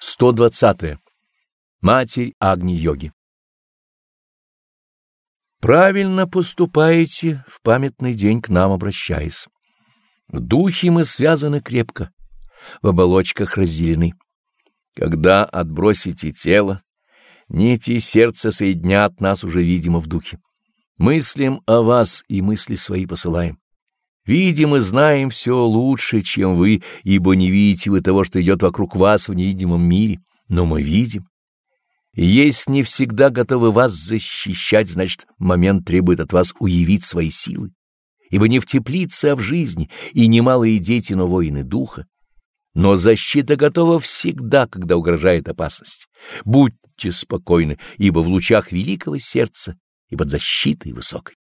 120. -е. Матерь Агни-йоги. Правильно поступаете, в памятный день к нам обращаясь. В духе мы связаны крепко, в оболочках разделены. Когда отбросите тело, нити сердца соединят нас уже видимо в духе. Мыслим о вас и мысли свои посылаем. Видим и знаем все лучше, чем вы, ибо не видите вы того, что идет вокруг вас в невидимом мире, но мы видим. Есть не всегда готовы вас защищать, значит, момент требует от вас уявить свои силы. Ибо не в теплице, а в жизни, и немалые дети, но воины духа. Но защита готова всегда, когда угрожает опасность. Будьте спокойны, ибо в лучах великого сердца и под защитой высокой.